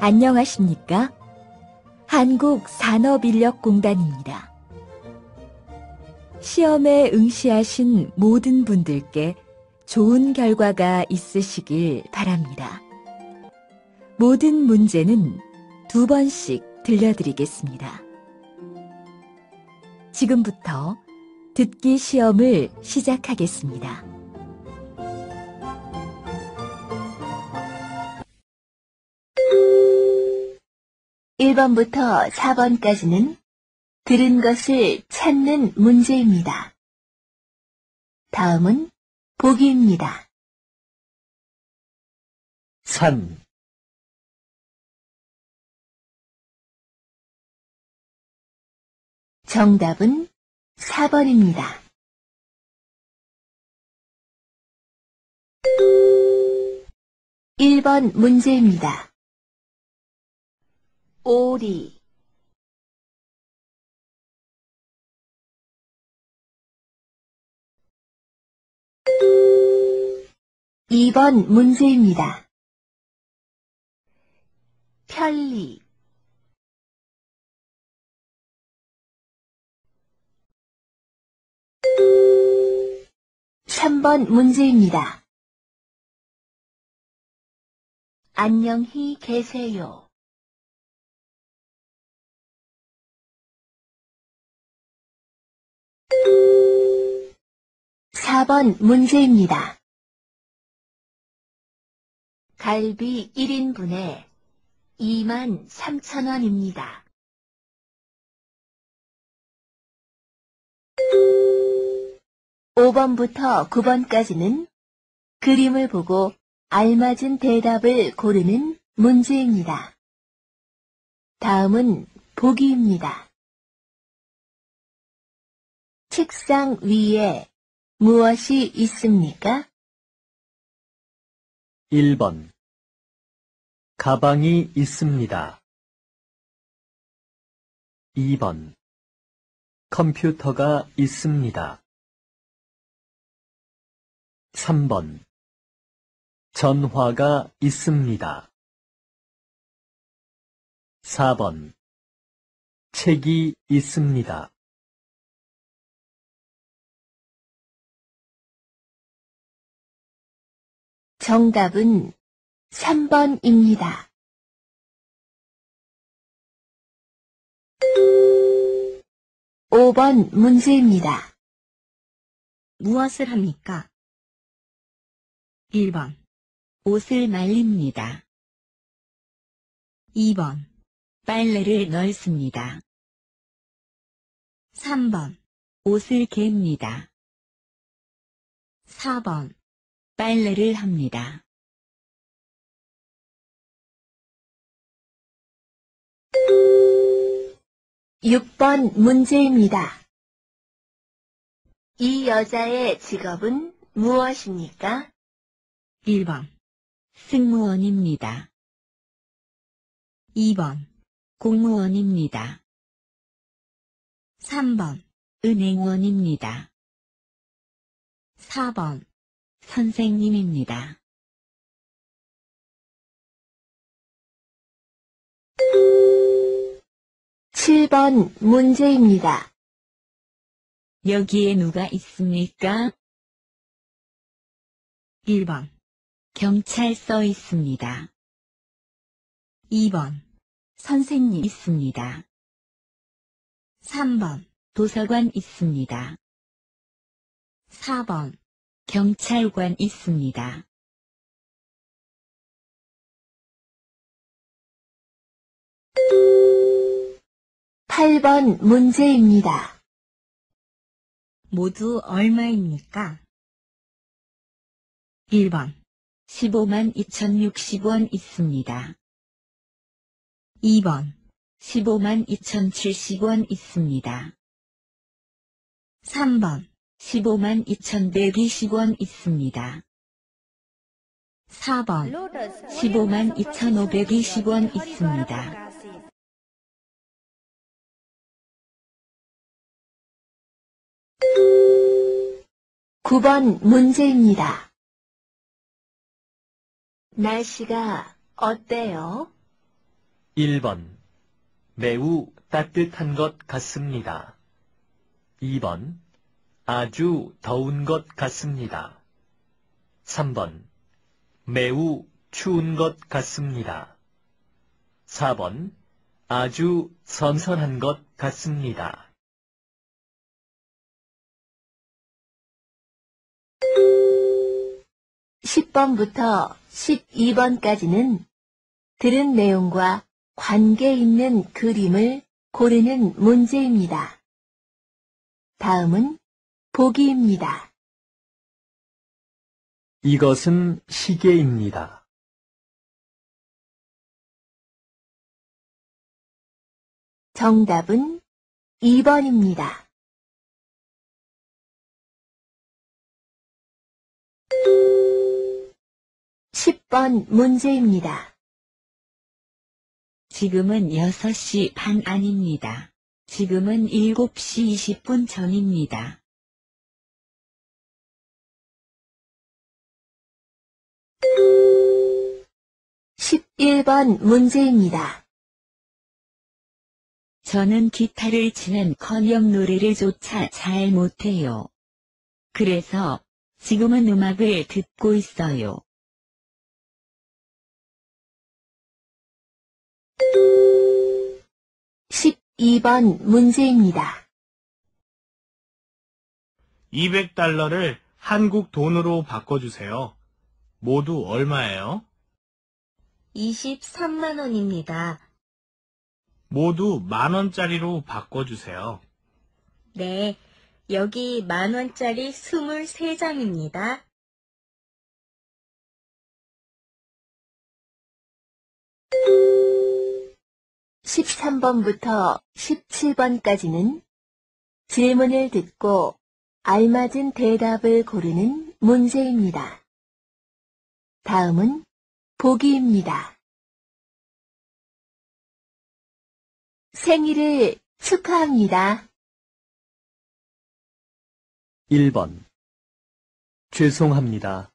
안녕하십니까? 한국산업인력공단입니다. 시험에 응시하신 모든 분들께 좋은 결과가 있으시길 바랍니다. 모든 문제는 두 번씩 들려드리겠습니다. 지금부터 듣기 시험을 시작하겠습니다. 1번부터 4번까지는 들은 것을 찾는 문제입니다. 다음은 보기입니다. 산, 정답은 4번입니다. 1번 문제입니다. 오리 2번 문제입니다. 편리 3번 문제입니다. 안녕히 계세요. 4번 문제입니다. 갈비 1인분에 2만 3천 원입니다. 5번부터 9번까지는 그림을 보고 알맞은 대답을 고르는 문제입니다. 다음은 보기입니다. 책상 위에 무엇이 있습니까? 1번. 가방이 있습니다. 2번. 컴퓨터가 있습니다. 3번. 전화가 있습니다. 4번. 책이 있습니다. 정답은 3번입니다. 5번 문제입니다. 무엇을 합니까? 1번. 옷을 말립니다. 2번. 빨래를 넣습니다. 3번. 옷을 갭니다. 4번. 빨래를 합니다. 6번 문제입니다. 이 여자의 직업은 무엇입니까? 1번. 승무원입니다. 2번. 공무원입니다. 3번. 은행원입니다. 4번. 선생님입니다. 7번 문제입니다. 여기에 누가 있습니까? 1번. 경찰서 있습니다. 2번. 선생님 있습니다. 3번. 도서관 있습니다. 4번. 경찰관 있습니다. 8번 문제입니다. 모두 얼마입니까? 1번 15만 2060원 있습니다. 2번 15만 2070원 있습니다. 3번 15만 2120원 있습니다. 4번 15만 2520원 있습니다. 9번 문제입니다. 날씨가 어때요? 1번 매우 따뜻한 것 같습니다. 2번 아주 더운 것 같습니다. 3번 매우 추운 것 같습니다. 4번 아주 선선한 것 같습니다. 10번부터 12번까지는 들은 내용과 관계 있는 그림을 고르는 문제입니다. 다음은 보기입니다. 이것은 시계입니다. 정답은 2번입니다. (10번) 문제입니다. 지금은 6시 반 아닙니다. 지금은 7시 20분 전입니다. 11번 문제입니다. 저는 기타를 치는 커녕 노래를 조차 잘 못해요. 그래서 지금은 음악을 듣고 있어요. 12번 문제입니다. 200달러를 한국 돈으로 바꿔주세요. 모두 얼마예요? 23만 원입니다. 모두 만 원짜리로 바꿔주세요. 네, 여기 만 원짜리 23장입니다. (13번부터 17번까지는) 질문을 듣고 알맞은 대답을 고르는 문제입니다. 다음은 보기입니다. 생일을 축하합니다. 1번 죄송합니다.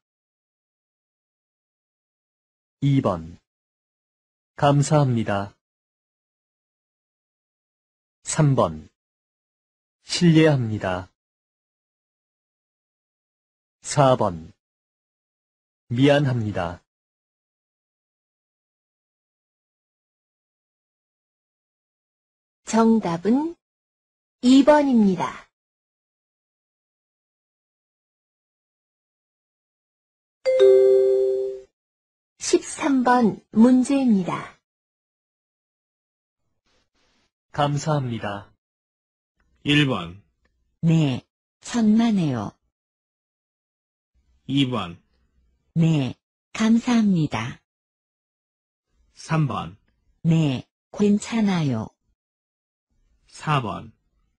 2번 감사합니다. 3번 실례합니다. 4번 미안합니다. 정답은 2번입니다. (13번) 문제입니다. 감사합니다. 1번, 네, 천만에요. 2번, 네, 감사합니다. 3번, 네, 괜찮아요. 4번,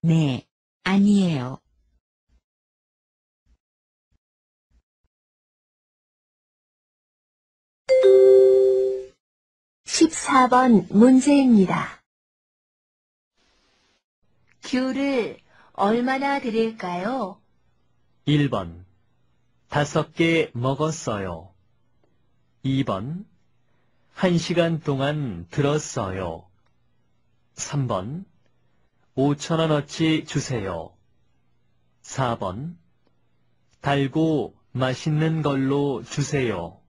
네, 아니에요. 14번 문제입니다. 귤을 얼마나 드릴까요? 1번 다섯 개 먹었어요. 2번 한 시간 동안 들었어요. 3번 5천 원어치 주세요. 4번 달고 맛있는 걸로 주세요.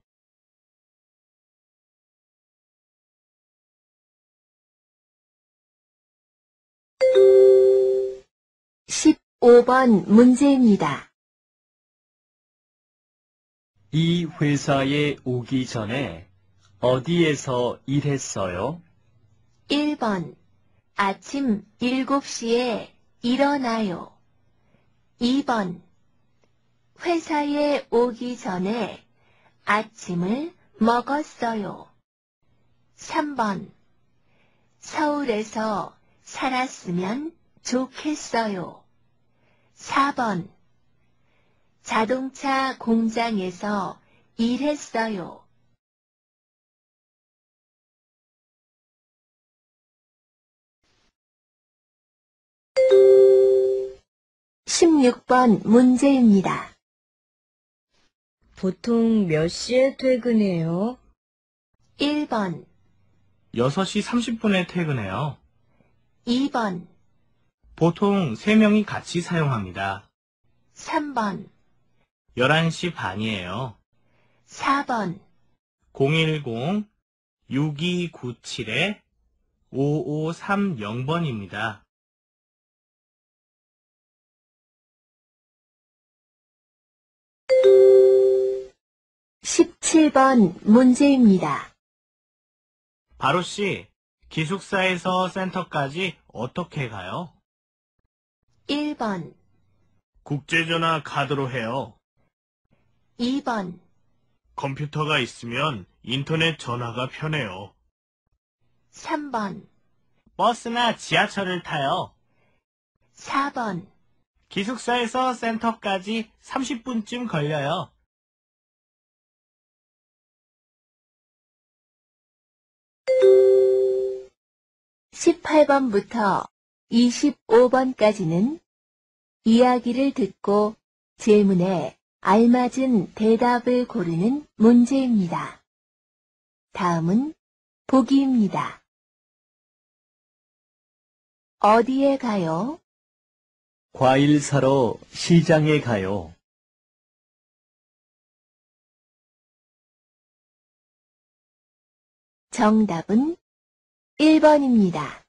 15번 문제입니다. 이 회사에 오기 전에 어디에서 일했어요? 1번 아침 7시에 일어나요. 2번 회사에 오기 전에 아침을 먹었어요. 3번 서울에서 살았으면 좋겠어요. 4번 자동차 공장에서 일했어요. 16번 문제입니다. 보통 몇 시에 퇴근해요? 1번 6시 30분에 퇴근해요. 2번, 보통 3명이 같이 사용합니다. 3번, 11시 반이에요. 4번, 010-6297-5530번입니다. 17번 문제입니다. 바로 씨, 기숙사에서 센터까지 어떻게 가요? 1번, 국제전화 카드로 해요. 2번, 컴퓨터가 있으면 인터넷 전화가 편해요. 3번, 버스나 지하철을 타요. 4번, 기숙사에서 센터까지 30분쯤 걸려요. 18번부터 25번까지는 이야기를 듣고 질문에 알맞은 대답을 고르는 문제입니다. 다음은 보기입니다. 어디에 가요? 과일 사러 시장에 가요. 정답은 1번입니다.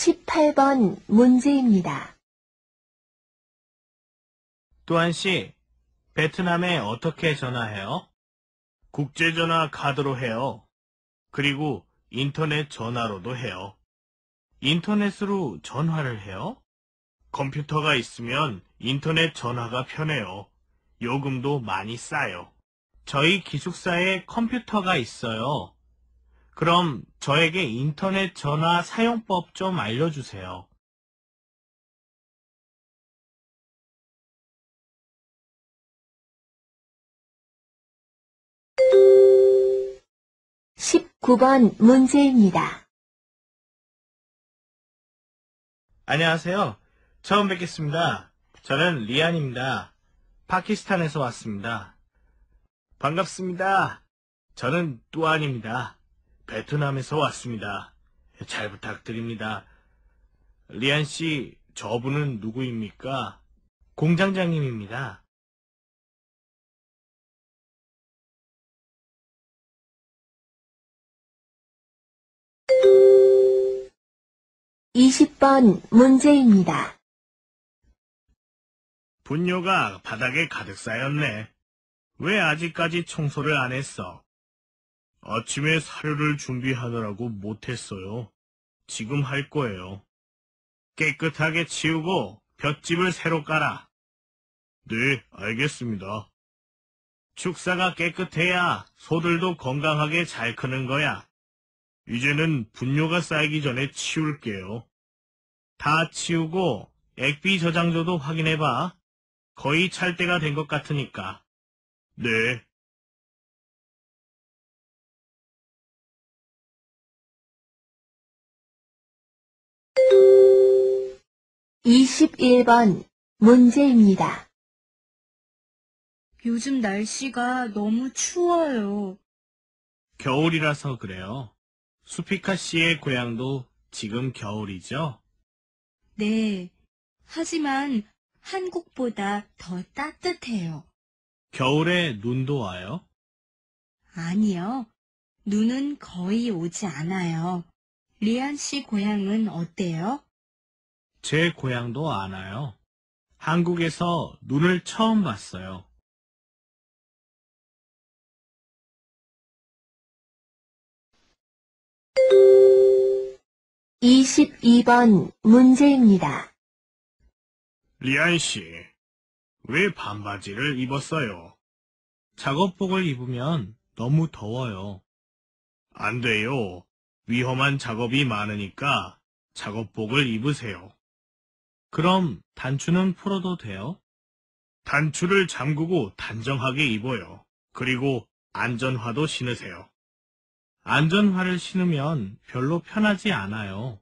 십팔 번 문제입니다. 또한 씨, 베트남에 어떻게 전화해요? 국제전화 카드로 해요. 그리고 인터넷 전화로도 해요. 인터넷으로 전화를 해요? 컴퓨터가 있으면 인터넷 전화가 편해요. 요금도 많이 싸요. 저희 기숙사에 컴퓨터가 있어요. 그럼 저에게 인터넷 전화 사용법 좀 알려주세요. 십구 번 문제입니다. 안녕하세요. 처음 뵙겠습니다. 저는 리안입니다. 파키스탄에서 왔습니다. 반갑습니다. 저는 뚜안입니다. 베트남에서 왔습니다. 잘 부탁드립니다. 리안 씨, 저분은 누구입니까? 공장장님입니다. 이십 번 문제입니다. 분뇨가 바닥에 가득 쌓였네. 왜 아직까지 청소를 안 했어? 아침에 사료를 준비하느라고 못했어요. 지금 할 거예요. 깨끗하게 치우고 볏집을 새로 깔아. 네, 알겠습니다. 축사가 깨끗해야 소들도 건강하게 잘 크는 거야. 이제는 분뇨가 쌓이기 전에 치울게요. 다 치우고 액비 저장소도 확인해봐. 거의 찰 때가 된 것 같으니까. 네. 이십일 번 문제입니다. 요즘 날씨가 너무 추워요. 겨울이라서 그래요. 수피카 씨의 고향도 지금 겨울이죠? 네. 하지만 한국보다 더 따뜻해요. 겨울에 눈도 와요? 아니요. 눈은 거의 오지 않아요. 리안 씨 고향은 어때요? 제 고향도 안 와요. 한국에서 눈을 처음 봤어요. 이십이 번 문제입니다. 리안 씨, 왜 반바지를 입었어요? 작업복을 입으면 너무 더워요. 안 돼요. 위험한 작업이 많으니까 작업복을 입으세요. 그럼 단추는 풀어도 돼요? 단추를 잠그고 단정하게 입어요. 그리고 안전화도 신으세요. 안전화를 신으면 별로 편하지 않아요.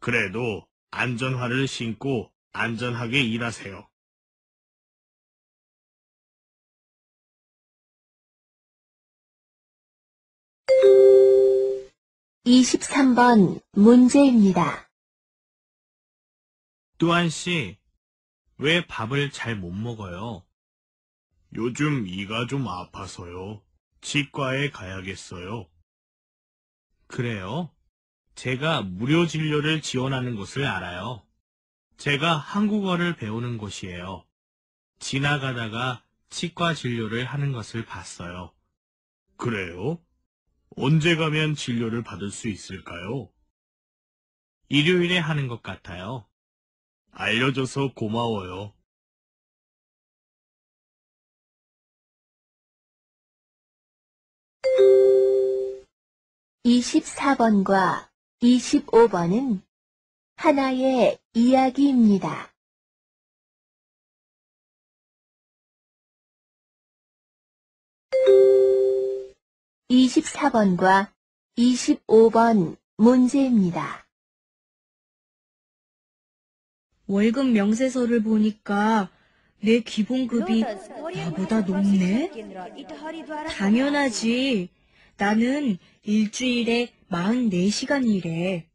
그래도 안전화를 신고 안전하게 일하세요. (23번) 문제입니다. 뚜안 씨, 왜 밥을 잘 못 먹어요? 요즘 이가 좀 아파서요. 치과에 가야겠어요. 그래요? 제가 무료 진료를 지원하는 곳을 알아요. 제가 한국어를 배우는 곳이에요. 지나가다가 치과 진료를 하는 것을 봤어요. 그래요? 언제 가면 진료를 받을 수 있을까요? 일요일에 하는 것 같아요. 알려줘서 고마워요. 이십사 번과 25번은 하나의 이야기입니다. 이십사 번과 25번 문제입니다. 월급 명세서를 보니까 내 기본급이 나보다 높네? 당연하지. 나는 일주일에 44시간 일해.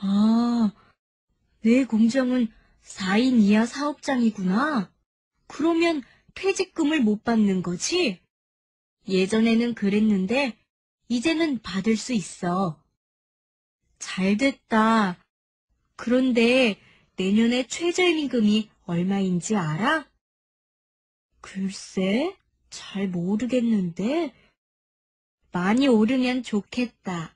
아, 내 공장은 4인 이하 사업장이구나. 그러면 퇴직금을 못 받는 거지? 예전에는 그랬는데, 이제는 받을 수 있어. 잘 됐다. 그런데 내년에 최저임금이 얼마인지 알아? 글쎄, 잘 모르겠는데. 많이 오르면 좋겠다.